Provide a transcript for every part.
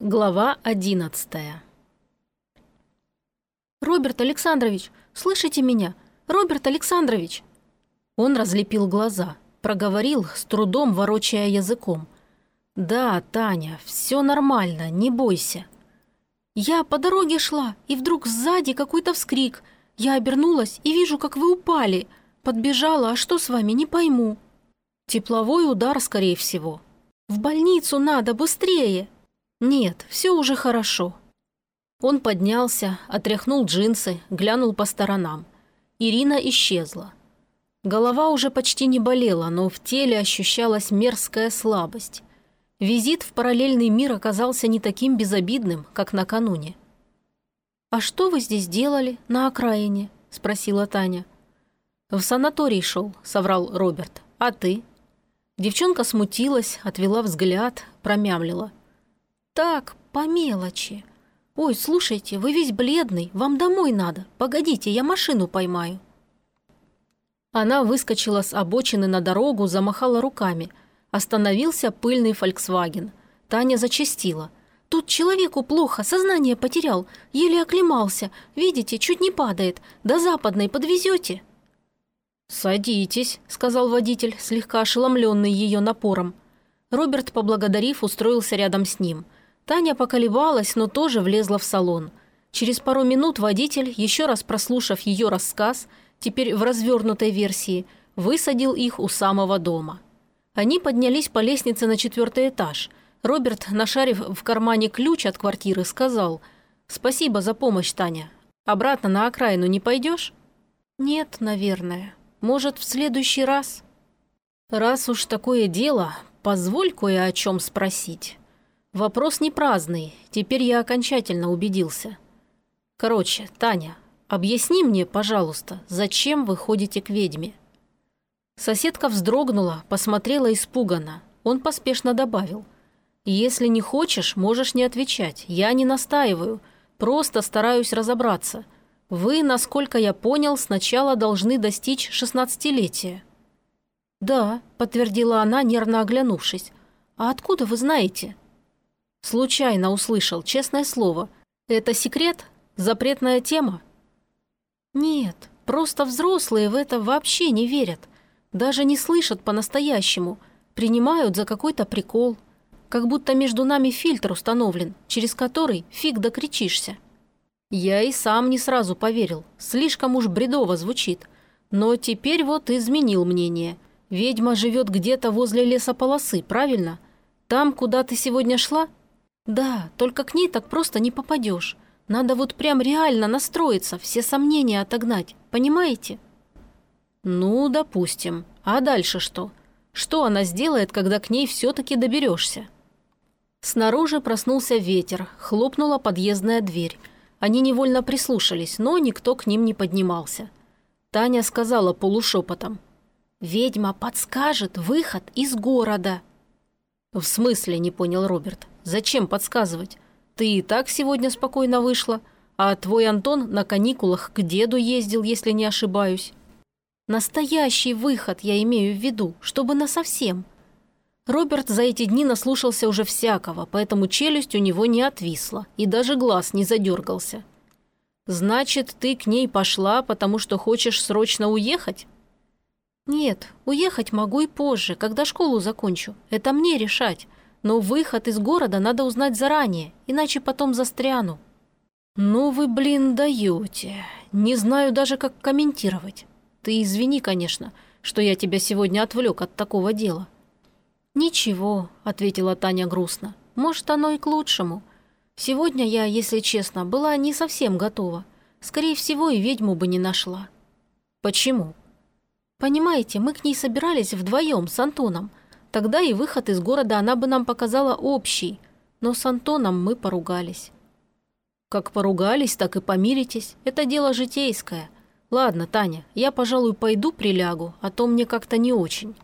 Глава одиннадцатая «Роберт Александрович, слышите меня? Роберт Александрович!» Он разлепил глаза, проговорил, с трудом ворочая языком. «Да, Таня, все нормально, не бойся». «Я по дороге шла, и вдруг сзади какой-то вскрик. Я обернулась и вижу, как вы упали. Подбежала, а что с вами, не пойму». «Тепловой удар, скорее всего». «В больницу надо, быстрее!» «Нет, все уже хорошо». Он поднялся, отряхнул джинсы, глянул по сторонам. Ирина исчезла. Голова уже почти не болела, но в теле ощущалась мерзкая слабость. Визит в параллельный мир оказался не таким безобидным, как накануне. «А что вы здесь делали, на окраине?» – спросила Таня. «В санаторий шел», – соврал Роберт. «А ты?» Девчонка смутилась, отвела взгляд, промямлила – так, по мелочи. Ой, слушайте, вы весь бледный, вам домой надо. Погодите, я машину поймаю». Она выскочила с обочины на дорогу, замахала руками. Остановился пыльный «Фольксваген». Таня зачастила. «Тут человеку плохо, сознание потерял, еле оклемался. Видите, чуть не падает. До Западной подвезете?» «Садитесь», — сказал водитель, слегка ошеломленный ее напором. Роберт, поблагодарив, устроился рядом с ним – Таня поколебалась, но тоже влезла в салон. Через пару минут водитель, еще раз прослушав ее рассказ, теперь в развернутой версии, высадил их у самого дома. Они поднялись по лестнице на четвертый этаж. Роберт, нашарив в кармане ключ от квартиры, сказал «Спасибо за помощь, Таня. Обратно на окраину не пойдешь?» «Нет, наверное. Может, в следующий раз?» «Раз уж такое дело, позволь кое о чем спросить». Вопрос не праздный, теперь я окончательно убедился. Короче, Таня, объясни мне, пожалуйста, зачем вы ходите к ведьме?» Соседка вздрогнула, посмотрела испуганно. Он поспешно добавил. «Если не хочешь, можешь не отвечать. Я не настаиваю. Просто стараюсь разобраться. Вы, насколько я понял, сначала должны достичь шестнадцатилетия». «Да», — подтвердила она, нервно оглянувшись. «А откуда вы знаете?» Случайно услышал, честное слово. Это секрет? Запретная тема? Нет, просто взрослые в это вообще не верят. Даже не слышат по-настоящему. Принимают за какой-то прикол. Как будто между нами фильтр установлен, через который фиг докричишься. Я и сам не сразу поверил. Слишком уж бредово звучит. Но теперь вот изменил мнение. Ведьма живет где-то возле лесополосы, правильно? Там, куда ты сегодня шла, «Да, только к ней так просто не попадешь. Надо вот прям реально настроиться, все сомнения отогнать, понимаете?» «Ну, допустим. А дальше что? Что она сделает, когда к ней все-таки доберешься?» Снаружи проснулся ветер, хлопнула подъездная дверь. Они невольно прислушались, но никто к ним не поднимался. Таня сказала полушепотом. «Ведьма подскажет выход из города». «В смысле?» – не понял Роберт. Зачем подсказывать? Ты и так сегодня спокойно вышла, а твой Антон на каникулах к деду ездил, если не ошибаюсь. Настоящий выход я имею в виду, чтобы насовсем. Роберт за эти дни наслушался уже всякого, поэтому челюсть у него не отвисла и даже глаз не задергался. «Значит, ты к ней пошла, потому что хочешь срочно уехать?» «Нет, уехать могу и позже, когда школу закончу. Это мне решать. Но выход из города надо узнать заранее, иначе потом застряну». «Ну вы, блин, даете. Не знаю даже, как комментировать. Ты извини, конечно, что я тебя сегодня отвлек от такого дела». «Ничего», — ответила Таня грустно. «Может, оно и к лучшему. Сегодня я, если честно, была не совсем готова. Скорее всего, и ведьму бы не нашла». «Почему?» «Понимаете, мы к ней собирались вдвоем с Антоном, Тогда и выход из города она бы нам показала общий, но с Антоном мы поругались. Как поругались, так и помиритесь. Это дело житейское. Ладно, Таня, я, пожалуй, пойду прилягу, а то мне как-то не очень.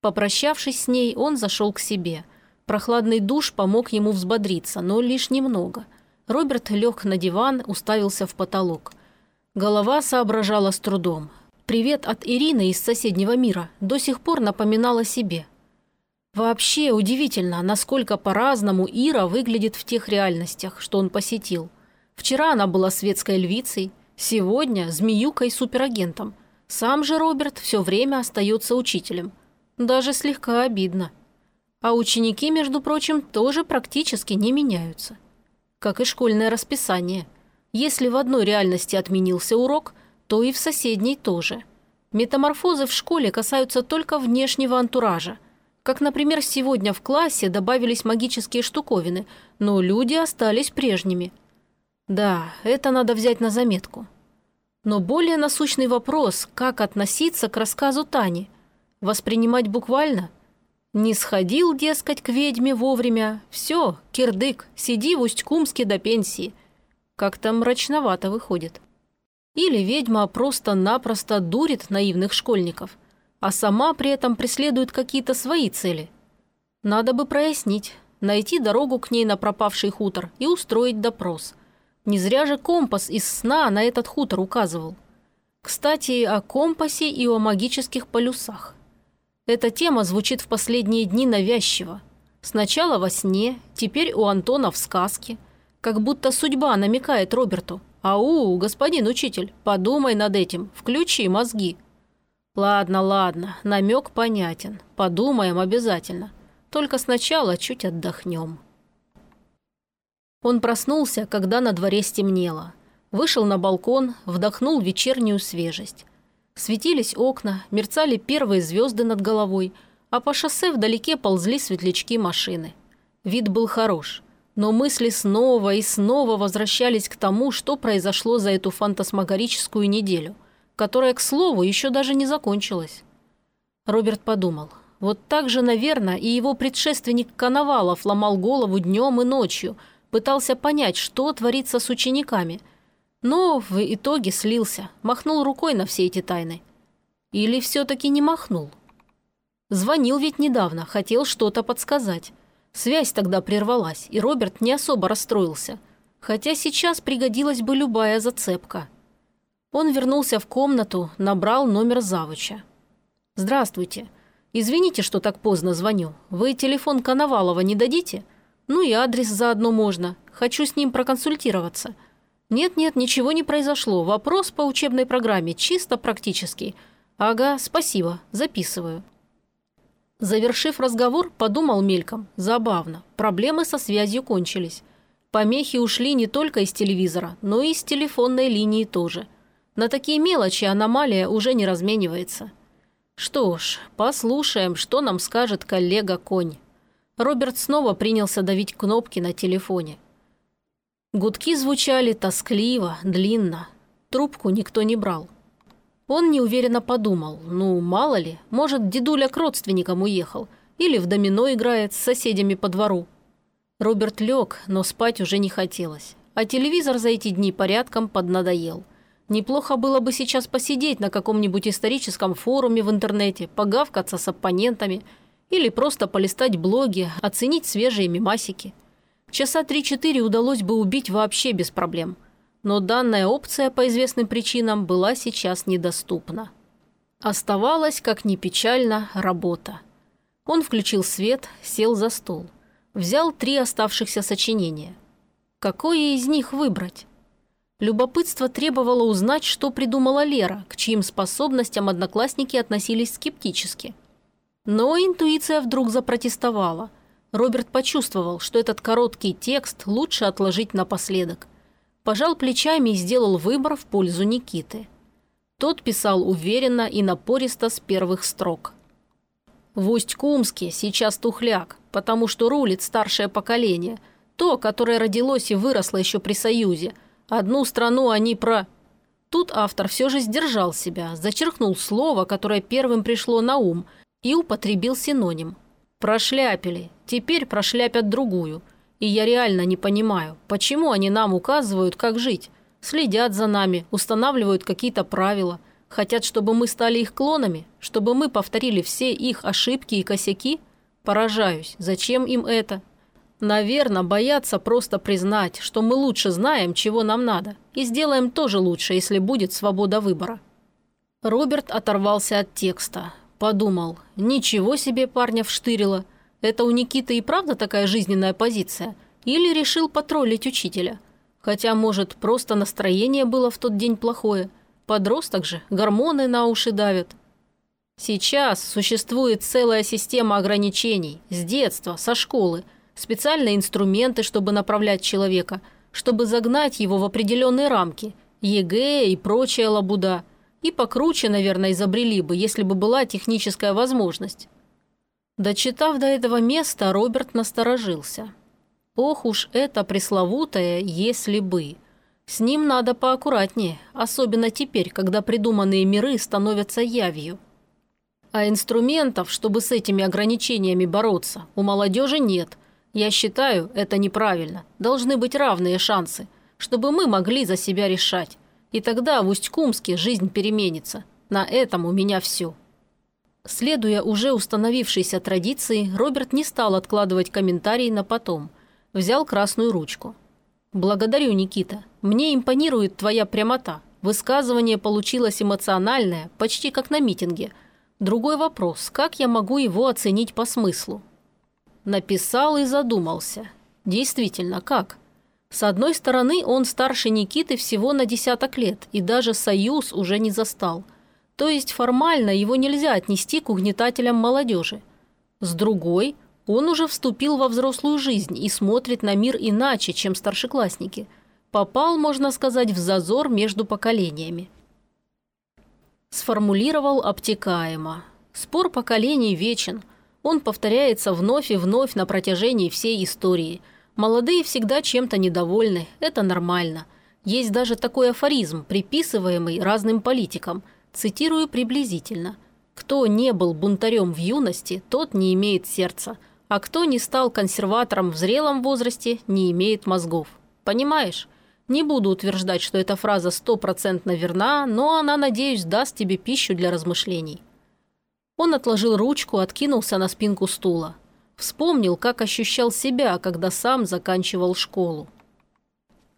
Попрощавшись с ней, он зашел к себе. Прохладный душ помог ему взбодриться, но лишь немного. Роберт лег на диван, уставился в потолок. Голова соображала с трудом. Привет от Ирины из соседнего мира до сих пор напоминал о себе. Вообще удивительно, насколько по-разному Ира выглядит в тех реальностях, что он посетил. Вчера она была светской львицей, сегодня – змеюкой-суперагентом. Сам же Роберт все время остается учителем. Даже слегка обидно. А ученики, между прочим, тоже практически не меняются. Как и школьное расписание. Если в одной реальности отменился урок, то и в соседней тоже. Метаморфозы в школе касаются только внешнего антуража. Как, например, сегодня в классе добавились магические штуковины, но люди остались прежними. Да, это надо взять на заметку. Но более насущный вопрос, как относиться к рассказу Тани. Воспринимать буквально – не сходил, дескать, к ведьме вовремя. Все, кирдык, сиди в Усть-Кумске до пенсии. Как-то мрачновато выходит. Или ведьма просто-напросто дурит наивных школьников, а сама при этом преследует какие-то свои цели. Надо бы прояснить, найти дорогу к ней на пропавший хутор и устроить допрос. Не зря же компас из сна на этот хутор указывал. Кстати, о компасе и о магических полюсах. Эта тема звучит в последние дни навязчиво. Сначала во сне, теперь у Антона в сказке. Как будто судьба намекает Роберту. «Ау, господин учитель, подумай над этим, включи мозги». «Ладно, ладно, намек понятен. Подумаем обязательно. Только сначала чуть отдохнем». Он проснулся, когда на дворе стемнело. Вышел на балкон, вдохнул вечернюю свежесть. Светились окна, мерцали первые звезды над головой, а по шоссе вдалеке ползли светлячки машины. Вид был хорош, но мысли снова и снова возвращались к тому, что произошло за эту фантасмагорическую неделю, которая, к слову, еще даже не закончилась. Роберт подумал, вот так же, наверное, и его предшественник Коновалов ломал голову днем и ночью, пытался понять, что творится с учениками – но в итоге слился, махнул рукой на все эти тайны. Или все-таки не махнул? Звонил ведь недавно, хотел что-то подсказать. Связь тогда прервалась, и Роберт не особо расстроился. Хотя сейчас пригодилась бы любая зацепка. Он вернулся в комнату, набрал номер завуча. «Здравствуйте. Извините, что так поздно звоню. Вы телефон Коновалова не дадите? Ну и адрес заодно можно. Хочу с ним проконсультироваться». «Нет-нет, ничего не произошло. Вопрос по учебной программе, чисто практический. Ага, спасибо, записываю». Завершив разговор, подумал мельком. Забавно. Проблемы со связью кончились. Помехи ушли не только из телевизора, но и из телефонной линии тоже. На такие мелочи аномалия уже не разменивается. Что ж, послушаем, что нам скажет коллега-конь. Роберт снова принялся давить кнопки на телефоне. Гудки звучали тоскливо, длинно. Трубку никто не брал. Он неуверенно подумал, ну, мало ли, может, дедуля к родственникам уехал или в домино играет с соседями по двору. Роберт лег, но спать уже не хотелось. А телевизор за эти дни порядком поднадоел. Неплохо было бы сейчас посидеть на каком-нибудь историческом форуме в интернете, погавкаться с оппонентами или просто полистать блоги, оценить свежие мемасики – Часа три-четыре удалось бы убить вообще без проблем. Но данная опция по известным причинам была сейчас недоступна. Оставалась, как ни печально, работа. Он включил свет, сел за стол. Взял три оставшихся сочинения. Какое из них выбрать? Любопытство требовало узнать, что придумала Лера, к чьим способностям одноклассники относились скептически. Но интуиция вдруг запротестовала. Роберт почувствовал, что этот короткий текст лучше отложить напоследок. Пожал плечами и сделал выбор в пользу Никиты. Тот писал уверенно и напористо с первых строк. «В Усть-Кумске сейчас тухляк, потому что рулит старшее поколение, то, которое родилось и выросло еще при Союзе. Одну страну они про...» Тут автор все же сдержал себя, зачеркнул слово, которое первым пришло на ум, и употребил синоним – Прошляпили. Теперь прошляпят другую. И я реально не понимаю, почему они нам указывают, как жить. Следят за нами, устанавливают какие-то правила. Хотят, чтобы мы стали их клонами, чтобы мы повторили все их ошибки и косяки. Поражаюсь, зачем им это? Наверное, боятся просто признать, что мы лучше знаем, чего нам надо, и сделаем тоже лучше, если будет свобода выбора. Роберт оторвался от текста. Подумал, ничего себе парня вштырило. Это у Никиты и правда такая жизненная позиция? Или решил потроллить учителя? Хотя, может, просто настроение было в тот день плохое. Подросток же, гормоны на уши давят. Сейчас существует целая система ограничений. С детства, со школы. Специальные инструменты, чтобы направлять человека, чтобы загнать его в определенные рамки. ЕГЭ и прочая лабуда. И покруче, наверное, изобрели бы, если бы была техническая возможность. Дочитав до этого места, Роберт насторожился. Ох уж это пресловутое «если бы». С ним надо поаккуратнее, особенно теперь, когда придуманные миры становятся явью. А инструментов, чтобы с этими ограничениями бороться, у молодежи нет. Я считаю, это неправильно. Должны быть равные шансы, чтобы мы могли за себя решать. И тогда в Усть-Кумске жизнь переменится. На этом у меня все. Следуя уже установившейся традиции, Роберт не стал откладывать комментарий на потом. Взял красную ручку. «Благодарю, Никита. Мне импонирует твоя прямота. Высказывание получилось эмоциональное, почти как на митинге. Другой вопрос, как я могу его оценить по смыслу?» Написал и задумался. Действительно, как? С одной стороны, он старше Никиты всего на десяток лет, и даже союз уже не застал – то есть формально его нельзя отнести к угнетателям молодежи. С другой, он уже вступил во взрослую жизнь и смотрит на мир иначе, чем старшеклассники. Попал, можно сказать, в зазор между поколениями. Сформулировал обтекаемо. Спор поколений вечен. Он повторяется вновь и вновь на протяжении всей истории. Молодые всегда чем-то недовольны, это нормально. Есть даже такой афоризм, приписываемый разным политикам – Цитирую приблизительно. «Кто не был бунтарем в юности, тот не имеет сердца, а кто не стал консерватором в зрелом возрасте, не имеет мозгов. Понимаешь? Не буду утверждать, что эта фраза стопроцентно верна, но она, надеюсь, даст тебе пищу для размышлений». Он отложил ручку, откинулся на спинку стула. Вспомнил, как ощущал себя, когда сам заканчивал школу.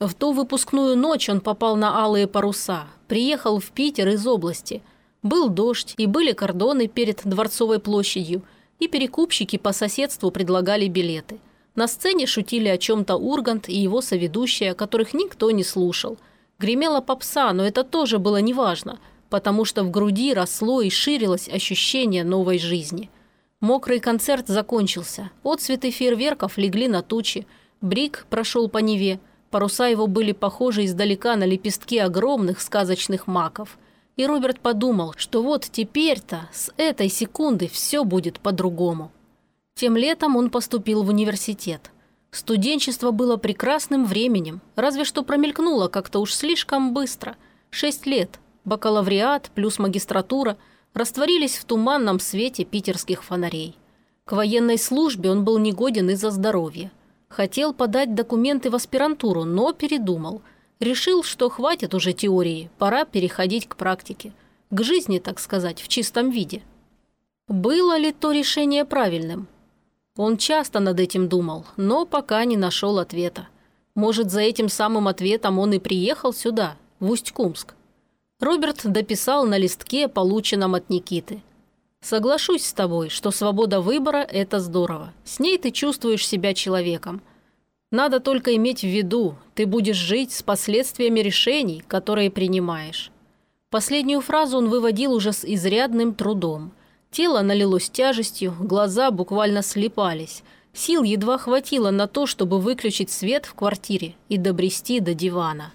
В ту выпускную ночь он попал на алые паруса, приехал в Питер из области. Был дождь, и были кордоны перед Дворцовой площадью, и перекупщики по соседству предлагали билеты. На сцене шутили о чем-то Ургант и его соведущая, которых никто не слушал. Гремела попса, но это тоже было неважно, потому что в груди росло и ширилось ощущение новой жизни. Мокрый концерт закончился. Отцветы фейерверков легли на тучи. Брик прошел по Неве – Паруса его были похожи издалека на лепестки огромных сказочных маков. И Роберт подумал, что вот теперь-то, с этой секунды, все будет по-другому. Тем летом он поступил в университет. Студенчество было прекрасным временем, разве что промелькнуло как-то уж слишком быстро. Шесть лет, бакалавриат плюс магистратура растворились в туманном свете питерских фонарей. К военной службе он был негоден из-за здоровья. Хотел подать документы в аспирантуру, но передумал. Решил, что хватит уже теории, пора переходить к практике. К жизни, так сказать, в чистом виде. Было ли то решение правильным? Он часто над этим думал, но пока не нашел ответа. Может, за этим самым ответом он и приехал сюда, в Усть-Кумск. Роберт дописал на листке, полученном от Никиты. Соглашусь с тобой, что свобода выбора – это здорово. С ней ты чувствуешь себя человеком. Надо только иметь в виду, ты будешь жить с последствиями решений, которые принимаешь. Последнюю фразу он выводил уже с изрядным трудом. Тело налилось тяжестью, глаза буквально слепались. Сил едва хватило на то, чтобы выключить свет в квартире и добрести до дивана.